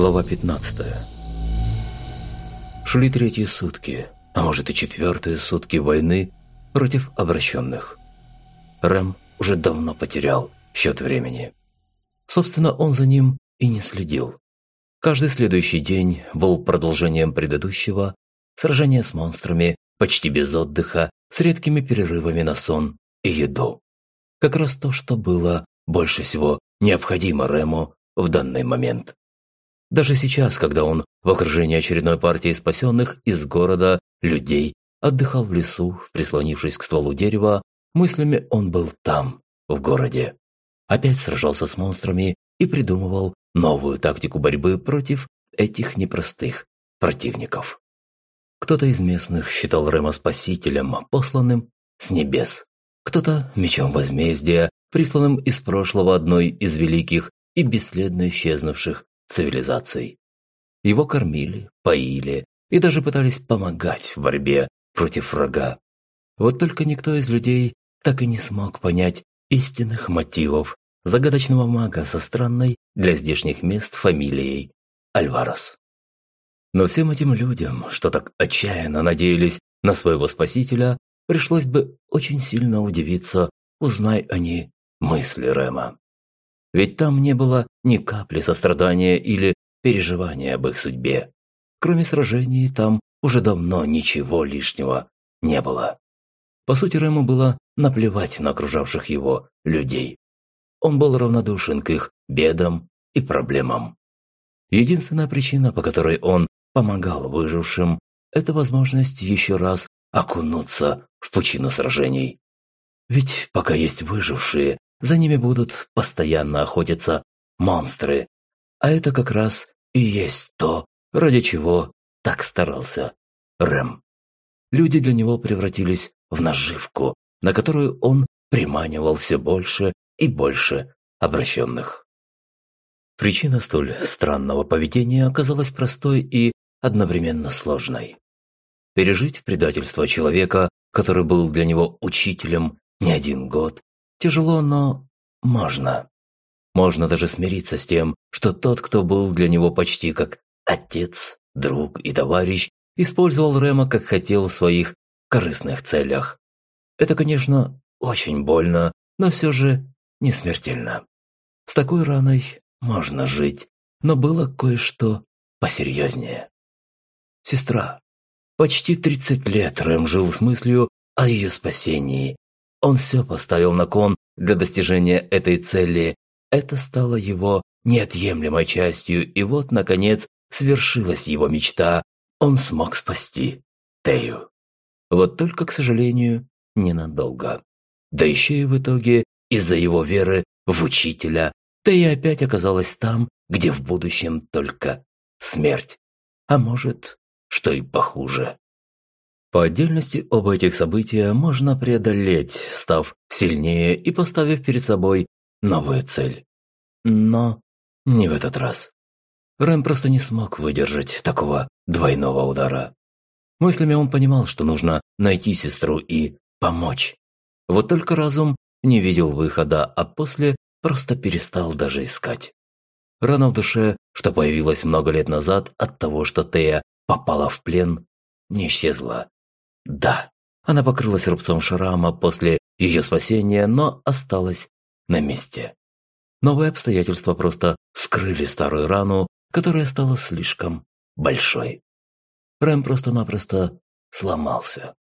Глава 15 Шли третьи сутки, а может и четвертые сутки войны против обращенных. Рэм уже давно потерял счет времени. Собственно, он за ним и не следил. Каждый следующий день был продолжением предыдущего, сражения с монстрами, почти без отдыха, с редкими перерывами на сон и еду. Как раз то, что было больше всего необходимо Рэму в данный момент. Даже сейчас, когда он в окружении очередной партии спасенных из города людей отдыхал в лесу, прислонившись к стволу дерева, мыслями он был там, в городе. Опять сражался с монстрами и придумывал новую тактику борьбы против этих непростых противников. Кто-то из местных считал Рема спасителем, посланным с небес. Кто-то мечом возмездия, присланным из прошлого одной из великих и бесследно исчезнувших цивилизаций. Его кормили, поили и даже пытались помогать в борьбе против врага. Вот только никто из людей так и не смог понять истинных мотивов загадочного мага со странной для здешних мест фамилией Альварес. Но всем этим людям, что так отчаянно надеялись на своего спасителя, пришлось бы очень сильно удивиться, узнай они мысли Рема. Ведь там не было ни капли сострадания или переживания об их судьбе. Кроме сражений, там уже давно ничего лишнего не было. По сути, Рэму было наплевать на окружавших его людей. Он был равнодушен к их бедам и проблемам. Единственная причина, по которой он помогал выжившим, это возможность еще раз окунуться в пучину сражений. Ведь пока есть выжившие, за ними будут постоянно охотиться монстры. А это как раз и есть то, ради чего так старался Рэм. Люди для него превратились в наживку, на которую он приманивал все больше и больше обращенных. Причина столь странного поведения оказалась простой и одновременно сложной. Пережить предательство человека, который был для него учителем не один год, Тяжело, но можно. Можно даже смириться с тем, что тот, кто был для него почти как отец, друг и товарищ, использовал Рема как хотел в своих корыстных целях. Это, конечно, очень больно, но все же не смертельно. С такой раной можно жить, но было кое-что посерьезнее. Сестра. Почти 30 лет Рэм жил с мыслью о ее спасении, он все поставил на кон для достижения этой цели. Это стало его неотъемлемой частью, и вот, наконец, свершилась его мечта. Он смог спасти Тею. Вот только, к сожалению, ненадолго. Да еще и в итоге, из-за его веры в учителя, Тея опять оказалась там, где в будущем только смерть. А может, что и похуже. По отдельности оба этих события можно преодолеть, став сильнее и поставив перед собой новую цель. Но не в этот раз. Рэм просто не смог выдержать такого двойного удара. Мыслями он понимал, что нужно найти сестру и помочь. Вот только разум не видел выхода, а после просто перестал даже искать. Рана в душе, что появилась много лет назад от того, что Тея попала в плен, не исчезла. Да, она покрылась рубцом шрама после ее спасения, но осталась на месте. Новые обстоятельства просто вскрыли старую рану, которая стала слишком большой. Рэм просто-напросто сломался.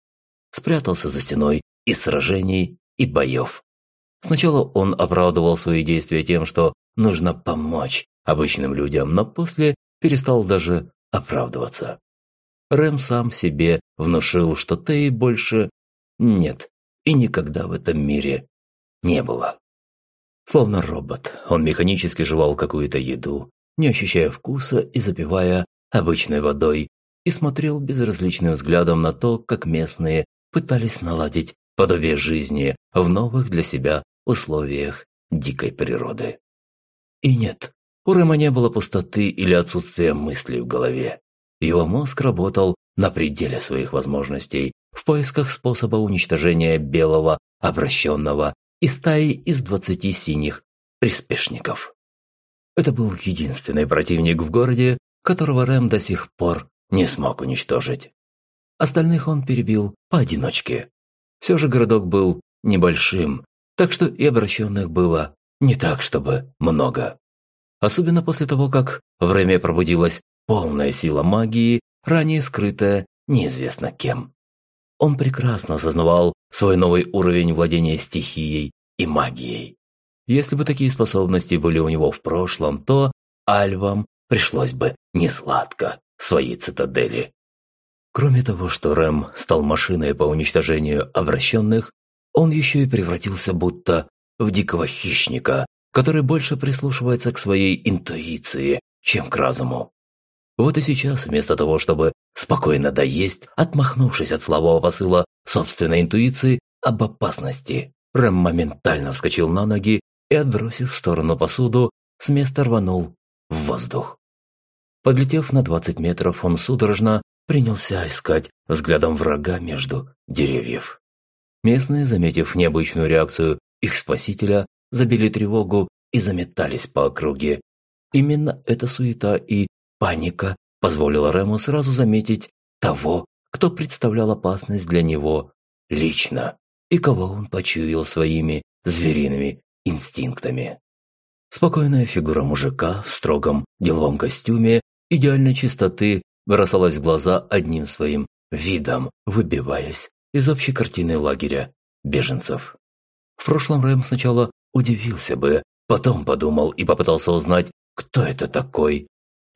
Спрятался за стеной из сражений и боев. Сначала он оправдывал свои действия тем, что нужно помочь обычным людям, но после перестал даже оправдываться. Рэм сам себе внушил, что Теи больше нет и никогда в этом мире не было. Словно робот, он механически жевал какую-то еду, не ощущая вкуса и запивая обычной водой, и смотрел безразличным взглядом на то, как местные пытались наладить подобие жизни в новых для себя условиях дикой природы. И нет, у Рэма не было пустоты или отсутствия мыслей в голове. Его мозг работал на пределе своих возможностей в поисках способа уничтожения белого обращенного и стаи из двадцати синих приспешников. Это был единственный противник в городе, которого Рэм до сих пор не смог уничтожить. Остальных он перебил поодиночке. Все же городок был небольшим, так что и обращенных было не так, чтобы много. Особенно после того, как в Рэме пробудилась полная сила магии, ранее скрытая неизвестно кем. Он прекрасно осознавал свой новый уровень владения стихией и магией. Если бы такие способности были у него в прошлом, то альвам пришлось бы несладко в своей цитадели. Кроме того, что Рэм стал машиной по уничтожению обращенных, он еще и превратился будто в дикого хищника, который больше прислушивается к своей интуиции, чем к разуму. Вот и сейчас, вместо того, чтобы спокойно доесть, отмахнувшись от слабого посыла собственной интуиции об опасности, Рэм моментально вскочил на ноги и, отбросив в сторону посуду, с места рванул в воздух. Подлетев на 20 метров, он судорожно принялся искать взглядом врага между деревьев. Местные, заметив необычную реакцию их спасителя, забили тревогу и заметались по округе. Именно эта суета и паника позволила Рему сразу заметить того, кто представлял опасность для него лично и кого он почуял своими звериными инстинктами. Спокойная фигура мужика в строгом деловом костюме идеальной чистоты бросалась в глаза одним своим видом, выбиваясь из общей картины лагеря беженцев. В прошлом Рэм сначала удивился бы, потом подумал и попытался узнать, кто это такой,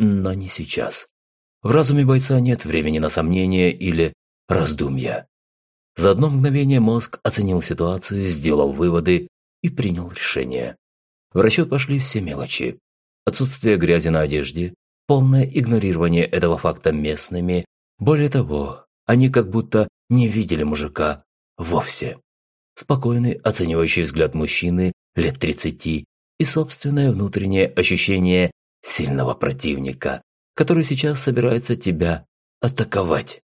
но не сейчас. В разуме бойца нет времени на сомнения или раздумья. За одно мгновение мозг оценил ситуацию, сделал выводы и принял решение. В расчет пошли все мелочи. Отсутствие грязи на одежде, полное игнорирование этого факта местными. Более того, они как будто не видели мужика вовсе. Спокойный, оценивающий взгляд мужчины лет 30 и собственное внутреннее ощущение сильного противника, который сейчас собирается тебя атаковать.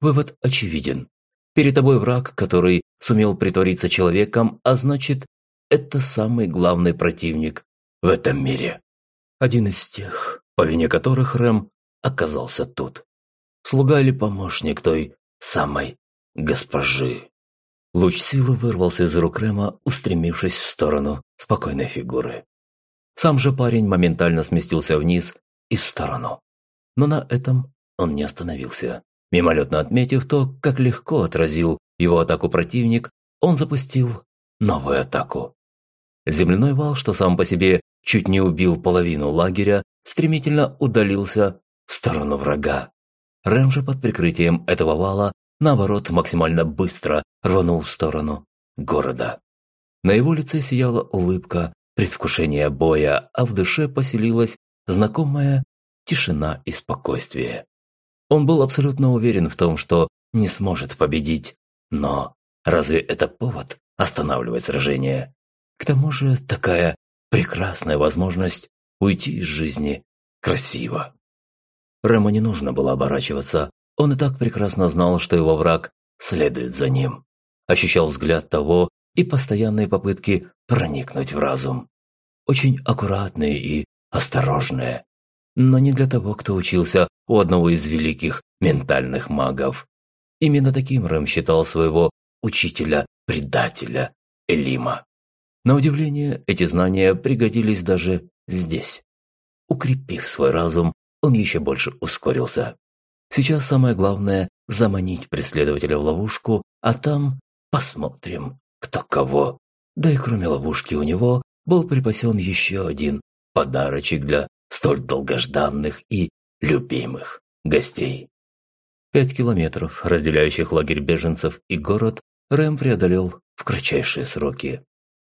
Вывод очевиден. Перед тобой враг, который сумел притвориться человеком, а значит, это самый главный противник в этом мире. Один из тех, по вине которых Рэм оказался тут. Слуга или помощник той самой госпожи. Луч силы вырвался из рук Рэма, устремившись в сторону спокойной фигуры. Сам же парень моментально сместился вниз и в сторону. Но на этом он не остановился. Мимолетно отметив то, как легко отразил его атаку противник, он запустил новую атаку. Земляной вал, что сам по себе чуть не убил половину лагеря, стремительно удалился в сторону врага. Рэм же под прикрытием этого вала, наоборот, максимально быстро рванул в сторону города. На его лице сияла улыбка предвкушения боя, а в душе поселилась знакомая тишина и спокойствие. Он был абсолютно уверен в том, что не сможет победить. Но разве это повод останавливать сражение? К тому же такая прекрасная возможность уйти из жизни красиво. Рэму не нужно было оборачиваться. Он и так прекрасно знал, что его враг следует за ним. Ощущал взгляд того и постоянные попытки проникнуть в разум. Очень аккуратные и осторожные но не для того, кто учился у одного из великих ментальных магов. Именно таким Рэм считал своего учителя-предателя Элима. На удивление, эти знания пригодились даже здесь. Укрепив свой разум, он еще больше ускорился. Сейчас самое главное – заманить преследователя в ловушку, а там посмотрим, кто кого. Да и кроме ловушки у него был припасен еще один подарочек для столь долгожданных и любимых гостей. Пять километров, разделяющих лагерь беженцев и город, Рэм преодолел в кратчайшие сроки.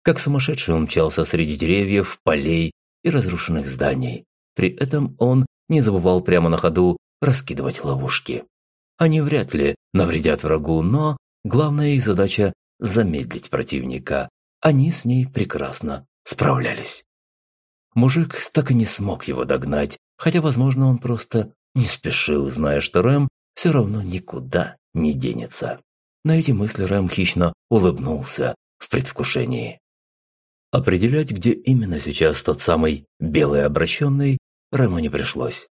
Как сумасшедший он мчался среди деревьев, полей и разрушенных зданий. При этом он не забывал прямо на ходу раскидывать ловушки. Они вряд ли навредят врагу, но главная их задача – замедлить противника. Они с ней прекрасно справлялись. Мужик так и не смог его догнать, хотя, возможно, он просто не спешил, зная, что Рэм все равно никуда не денется. На эти мысли Рэм хищно улыбнулся в предвкушении. Определять, где именно сейчас тот самый белый обращенный, Рэму не пришлось.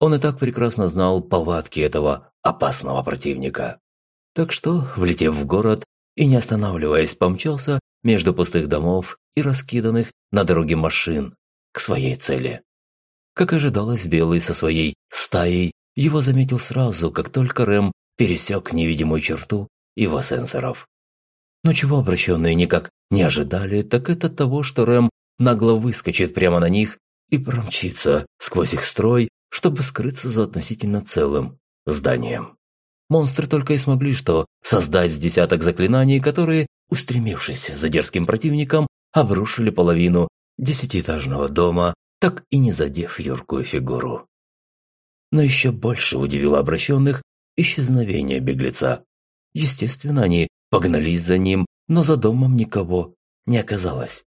Он и так прекрасно знал повадки этого опасного противника. Так что, влетев в город и не останавливаясь, помчался между пустых домов и раскиданных на дороге машин к своей цели. Как ожидалось, Белый со своей стаей его заметил сразу, как только Рэм пересек невидимую черту его сенсоров. Но чего обращенные никак не ожидали, так это того, что Рэм нагло выскочит прямо на них и промчится сквозь их строй, чтобы скрыться за относительно целым зданием. Монстры только и смогли что создать с десяток заклинаний, которые, устремившись за дерзким противником, обрушили половину десятиэтажного дома, так и не задев юркую фигуру. Но еще больше удивило обращенных исчезновение беглеца. Естественно, они погнались за ним, но за домом никого не оказалось.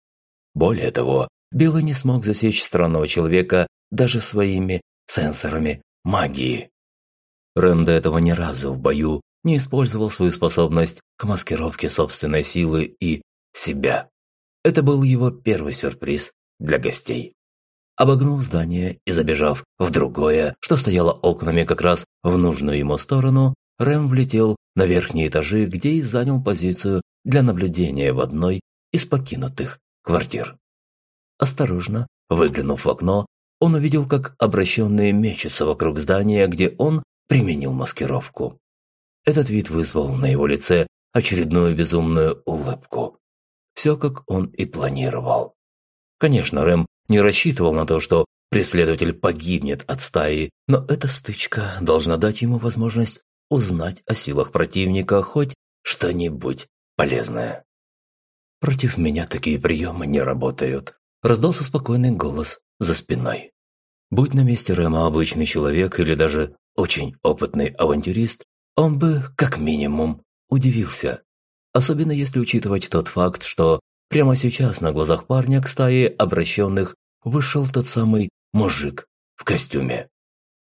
Более того, Белый не смог засечь странного человека даже своими сенсорами магии. Рэм до этого ни разу в бою не использовал свою способность к маскировке собственной силы и себя. Это был его первый сюрприз для гостей. Обогнув здание и забежав в другое, что стояло окнами как раз в нужную ему сторону, Рэм влетел на верхние этажи, где и занял позицию для наблюдения в одной из покинутых квартир. Осторожно, выглянув в окно, он увидел, как обращенные мечутся вокруг здания, где он применил маскировку. Этот вид вызвал на его лице очередную безумную улыбку. Все, как он и планировал. Конечно, Рэм не рассчитывал на то, что преследователь погибнет от стаи, но эта стычка должна дать ему возможность узнать о силах противника хоть что-нибудь полезное. «Против меня такие приемы не работают», – раздался спокойный голос за спиной. Будь на месте Рэма обычный человек или даже очень опытный авантюрист, он бы, как минимум, удивился. Особенно если учитывать тот факт, что прямо сейчас на глазах парня к стае обращенных вышел тот самый мужик в костюме.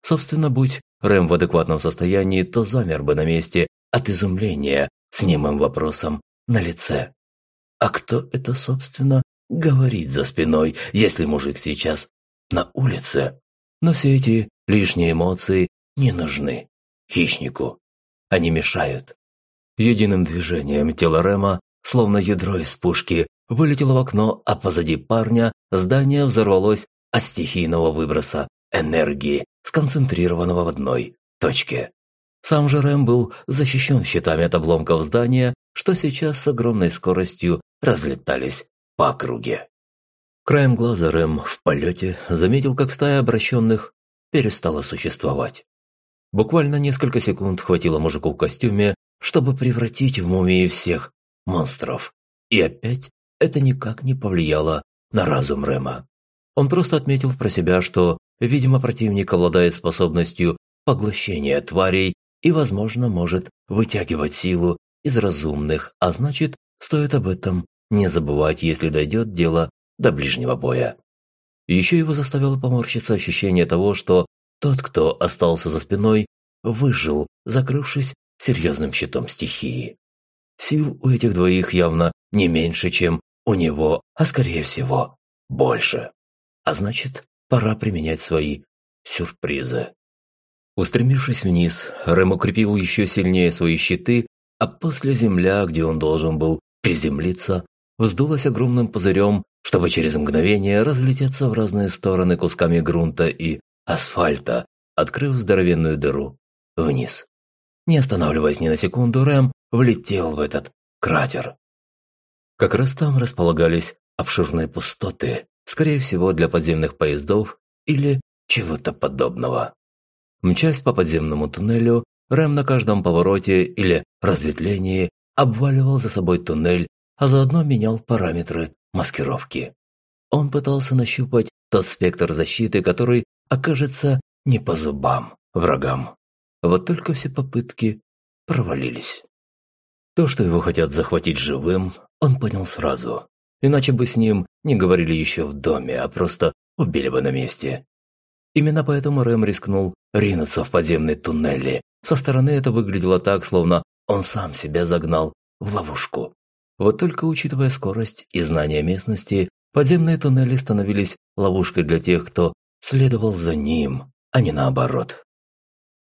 Собственно, будь Рэм в адекватном состоянии, то замер бы на месте от изумления с немым вопросом на лице. А кто это, собственно, говорит за спиной, если мужик сейчас на улице? Но все эти лишние эмоции не нужны хищнику. Они мешают. Единым движением тело Рема, словно ядро из пушки, вылетело в окно, а позади парня здание взорвалось от стихийного выброса энергии, сконцентрированного в одной точке. Сам же Рэм был защищен щитами от обломков здания, что сейчас с огромной скоростью разлетались по округе. Краем глаза Рэм в полете заметил, как стая обращенных перестала существовать. Буквально несколько секунд хватило мужику в костюме, чтобы превратить в мумии всех монстров. И опять это никак не повлияло на разум Рэма. Он просто отметил про себя, что Видимо, противник обладает способностью поглощения тварей и, возможно, может вытягивать силу из разумных, а значит, стоит об этом не забывать, если дойдет дело до ближнего боя. Еще его заставило поморщиться ощущение того, что тот, кто остался за спиной, выжил, закрывшись серьезным щитом стихии. Сил у этих двоих явно не меньше, чем у него, а скорее всего, больше. А значит, пора применять свои сюрпризы. Устремившись вниз, Рэм укрепил еще сильнее свои щиты, а после земля, где он должен был приземлиться, вздулась огромным пузырем, чтобы через мгновение разлететься в разные стороны кусками грунта и асфальта, открыв здоровенную дыру вниз. Не останавливаясь ни на секунду, Рэм влетел в этот кратер. Как раз там располагались обширные пустоты, скорее всего для подземных поездов или чего-то подобного. Мчась по подземному туннелю, Рэм на каждом повороте или разветвлении обваливал за собой туннель, а заодно менял параметры маскировки. Он пытался нащупать тот спектр защиты, который окажется не по зубам врагам. Вот только все попытки провалились. То, что его хотят захватить живым, он понял сразу. Иначе бы с ним не говорили еще в доме, а просто убили бы на месте. Именно поэтому Рэм рискнул ринуться в подземный туннели. Со стороны это выглядело так, словно он сам себя загнал в ловушку. Вот только учитывая скорость и знание местности, подземные туннели становились ловушкой для тех, кто следовал за ним, а не наоборот.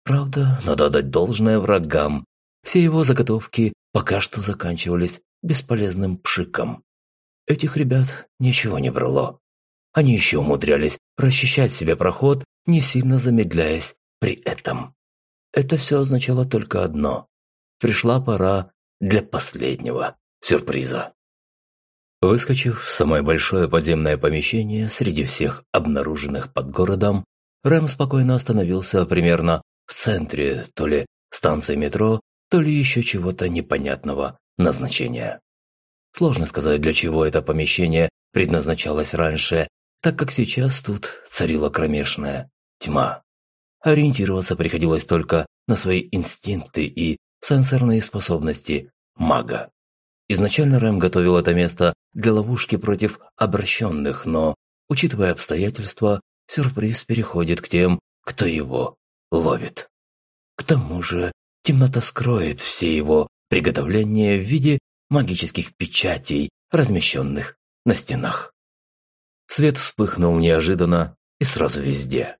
Правда, надо отдать должное врагам. Все его заготовки пока что заканчивались бесполезным пшиком. Этих ребят ничего не брало. Они еще умудрялись расчищать себе проход, не сильно замедляясь при этом. Это все означало только одно. Пришла пора для последнего сюрприза. Выскочив в самое большое подземное помещение среди всех обнаруженных под городом, Рэм спокойно остановился примерно в центре то ли станции метро, то ли еще чего-то непонятного назначения. Сложно сказать, для чего это помещение предназначалось раньше, так как сейчас тут царила кромешная тьма. Ориентироваться приходилось только на свои инстинкты и сенсорные способности мага. Изначально Рэм готовил это место для ловушки против обращенных, но, учитывая обстоятельства, сюрприз переходит к тем, кто его ловит. К тому же темнота скроет все его приготовления в виде магических печатей, размещенных на стенах. Свет вспыхнул неожиданно и сразу везде.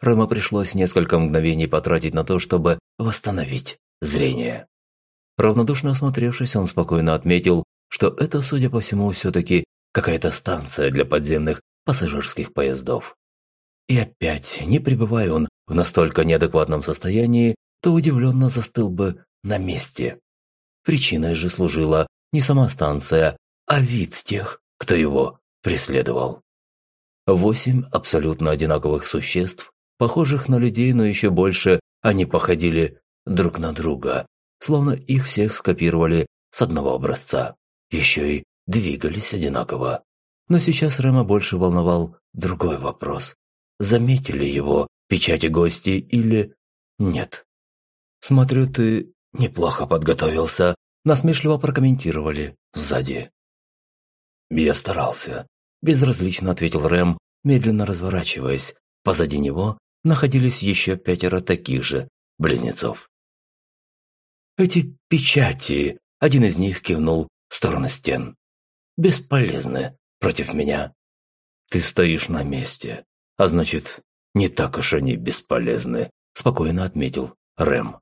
Рэма пришлось несколько мгновений потратить на то, чтобы восстановить зрение. Равнодушно осмотревшись, он спокойно отметил, что это, судя по всему, все-таки какая-то станция для подземных пассажирских поездов. И опять, не пребывая он в настолько неадекватном состоянии, то удивленно застыл бы на месте. Причиной же служила не сама станция, а вид тех, кто его преследовал. Восемь абсолютно одинаковых существ, похожих на людей, но еще больше они походили друг на друга, словно их всех скопировали с одного образца. Еще и двигались одинаково. Но сейчас Рема больше волновал другой вопрос. Заметили его печати гости или нет? «Смотрю, ты неплохо подготовился», – насмешливо прокомментировали сзади. «Я старался», – безразлично ответил Рэм, медленно разворачиваясь. Позади него находились еще пятеро таких же близнецов. «Эти печати», – один из них кивнул в сторону стен, – «бесполезны против меня». «Ты стоишь на месте, а значит, не так уж они бесполезны», – спокойно отметил Рэм.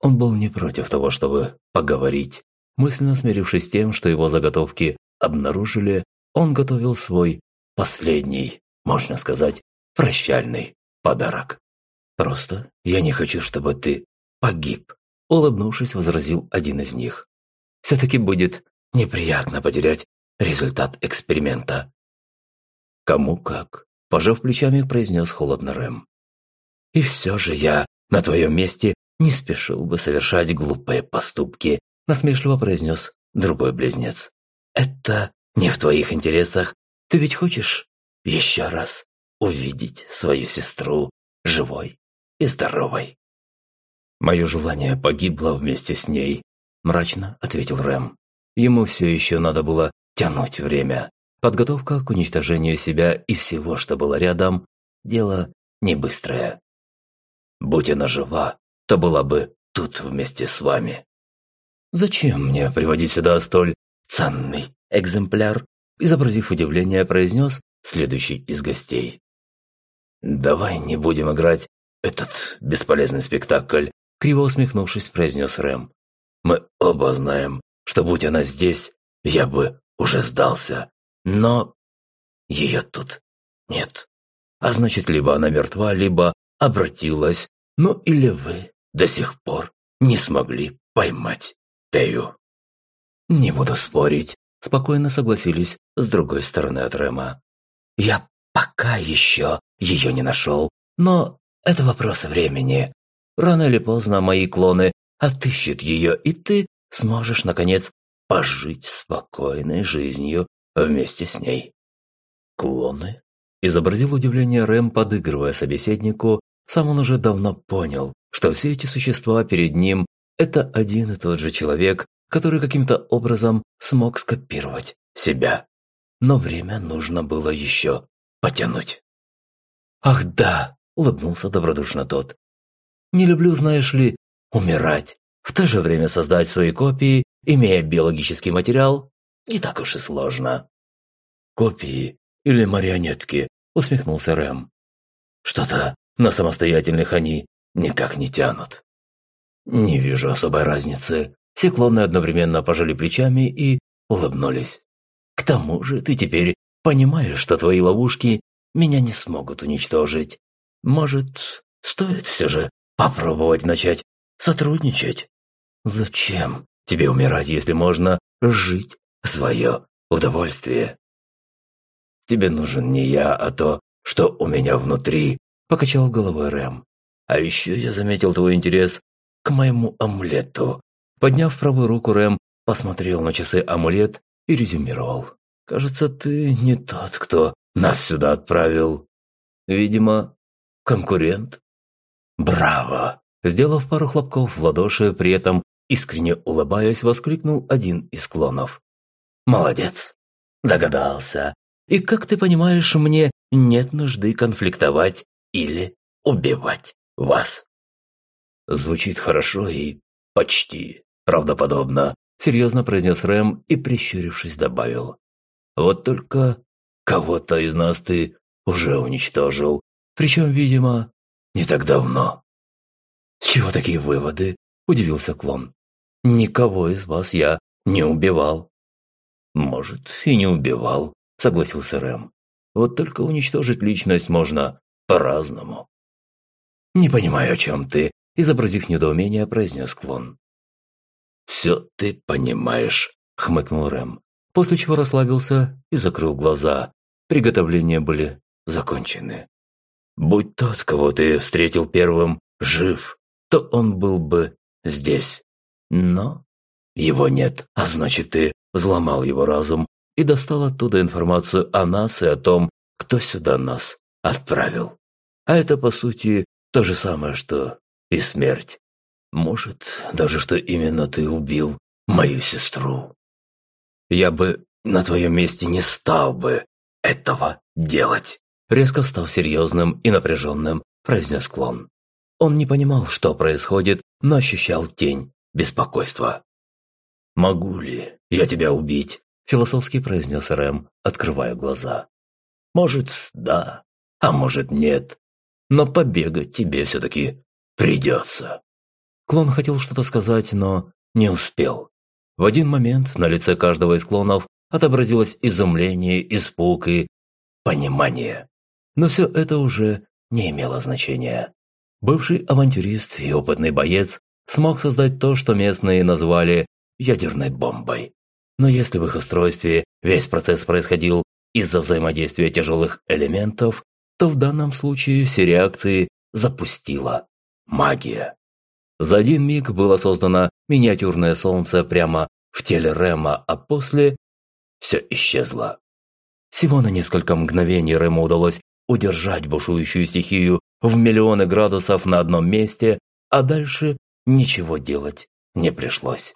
Он был не против того, чтобы поговорить. Мысленно смирившись с тем, что его заготовки обнаружили, он готовил свой последний, можно сказать, прощальный подарок. «Просто я не хочу, чтобы ты погиб», – улыбнувшись, возразил один из них. «Все-таки будет неприятно потерять результат эксперимента». «Кому как», – пожав плечами, произнес холодно Рэм. «И все же я на твоем месте не спешил бы совершать глупые поступки», – насмешливо произнес другой близнец. «Это не в твоих интересах. Ты ведь хочешь еще раз увидеть свою сестру живой и здоровой?» «Мое желание погибло вместе с ней», – мрачно ответил Рэм. Ему все еще надо было тянуть время. Подготовка к уничтожению себя и всего, что было рядом, дело не быстрое. Будь она жива, то была бы тут вместе с вами. Зачем мне приводить сюда столь ценный экземпляр? Изобразив удивление, произнес следующий из гостей. «Давай не будем играть этот бесполезный спектакль», криво усмехнувшись, произнес Рэм. «Мы оба знаем, что будь она здесь, я бы уже сдался. Но ее тут нет. А значит, либо она мертва, либо обратилась, ну или вы до сих пор не смогли поймать Тею. Не буду спорить, спокойно согласились с другой стороны от Рема. Я пока еще ее не нашел, но это вопрос времени. Рано или поздно мои клоны отыщут ее, и ты сможешь, наконец, пожить спокойной жизнью вместе с ней. Клоны? Изобразил удивление Рэм, подыгрывая собеседнику, сам он уже давно понял, что все эти существа перед ним – это один и тот же человек, который каким-то образом смог скопировать себя. Но время нужно было еще потянуть. «Ах да!» – улыбнулся добродушно тот. «Не люблю, знаешь ли, умирать. В то же время создать свои копии имея биологический материал, не так уж и сложно. «Копии или марионетки?» – усмехнулся Рэм. «Что-то на самостоятельных они никак не тянут». «Не вижу особой разницы». Все клоны одновременно пожали плечами и улыбнулись. «К тому же ты теперь понимаешь, что твои ловушки меня не смогут уничтожить. Может, стоит все же попробовать начать сотрудничать? Зачем тебе умирать, если можно жить свое удовольствие?» «Тебе нужен не я, а то, что у меня внутри», – покачал головой Рэм. «А еще я заметил твой интерес к моему амулету». Подняв правую руку, Рэм посмотрел на часы амулет и резюмировал. «Кажется, ты не тот, кто нас сюда отправил. Видимо, конкурент». «Браво!» Сделав пару хлопков в ладоши, при этом искренне улыбаясь, воскликнул один из клонов. «Молодец! Догадался. И, как ты понимаешь, мне нет нужды конфликтовать или убивать вас». Звучит хорошо и почти правдоподобно, серьезно произнес Рэм и, прищурившись, добавил. Вот только кого-то из нас ты уже уничтожил, причем, видимо, не так давно. С чего такие выводы? Удивился клон. Никого из вас я не убивал. Может, и не убивал, согласился Рэм. Вот только уничтожить личность можно по-разному. «Не понимаю, о чем ты», – изобразив недоумение, произнес клон. «Все ты понимаешь», – хмыкнул Рэм, после чего расслабился и закрыл глаза. Приготовления были закончены. «Будь тот, кого ты встретил первым, жив, то он был бы здесь. Но его нет, а значит, ты взломал его разум и достал оттуда информацию о нас и о том, кто сюда нас отправил. А это, по сути, то же самое, что и смерть. Может, даже что именно ты убил мою сестру. Я бы на твоем месте не стал бы этого делать. Резко став серьезным и напряженным, произнес клон. Он не понимал, что происходит, но ощущал тень беспокойства. «Могу ли я тебя убить?» – философски произнес Рэм, открывая глаза. «Может, да, а может, нет но побегать тебе все-таки придется». Клон хотел что-то сказать, но не успел. В один момент на лице каждого из клонов отобразилось изумление, испуг и понимание. Но все это уже не имело значения. Бывший авантюрист и опытный боец смог создать то, что местные назвали ядерной бомбой. Но если в их устройстве весь процесс происходил из-за взаимодействия тяжелых элементов, то в данном случае все реакции запустила магия. За один миг было создано миниатюрное солнце прямо в теле Рема, а после все исчезло. Всего на несколько мгновений Рему удалось удержать бушующую стихию в миллионы градусов на одном месте, а дальше ничего делать не пришлось.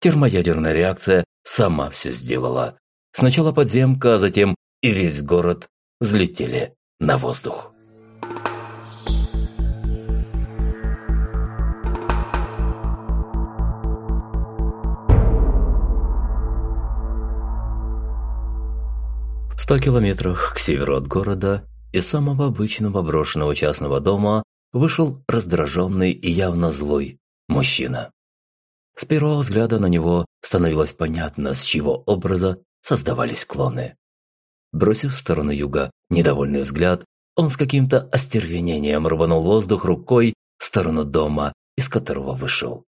Термоядерная реакция сама все сделала. Сначала подземка, а затем и весь город взлетели на воздух. В ста километрах к северу от города из самого обычного брошенного частного дома вышел раздраженный и явно злой мужчина. С первого взгляда на него становилось понятно, с чего образа создавались клоны. Бросив в сторону юга недовольный взгляд, он с каким-то остервенением рванул воздух рукой в сторону дома, из которого вышел.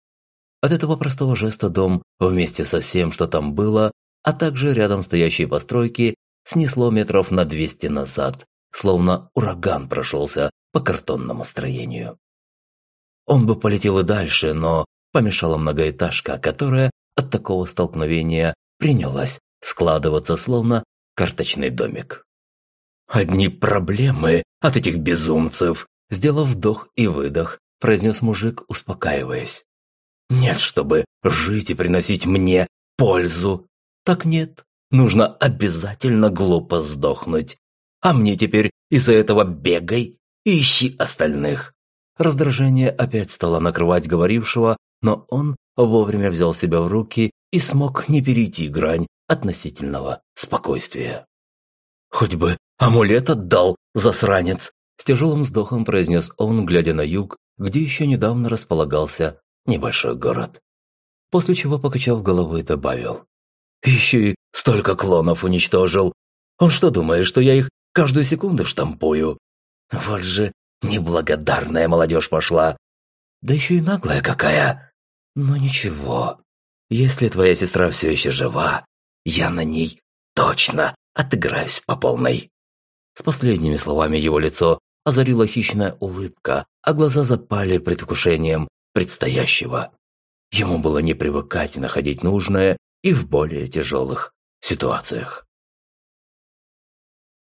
От этого простого жеста дом, вместе со всем, что там было, а также рядом стоящие постройки, снесло метров на 200 назад, словно ураган прошелся по картонному строению. Он бы полетел и дальше, но помешала многоэтажка, которая от такого столкновения принялась складываться словно карточный домик. «Одни проблемы от этих безумцев», – сделав вдох и выдох, произнес мужик, успокаиваясь. «Нет, чтобы жить и приносить мне пользу. Так нет, нужно обязательно глупо сдохнуть. А мне теперь из-за этого бегай и ищи остальных». Раздражение опять стало накрывать говорившего, но он вовремя взял себя в руки и смог не перейти грань относительного спокойствия. «Хоть бы амулет отдал, засранец!» С тяжелым вздохом произнес он, глядя на юг, где еще недавно располагался небольшой город. После чего, покачав головой, добавил. «Еще и столько клонов уничтожил. Он что думает, что я их каждую секунду штампую? Вот же неблагодарная молодежь пошла. Да еще и наглая какая. Но ничего, если твоя сестра все еще жива, я на ней точно отыграюсь по полной». С последними словами его лицо озарила хищная улыбка, а глаза запали предвкушением предстоящего. Ему было не привыкать находить нужное и в более тяжелых ситуациях.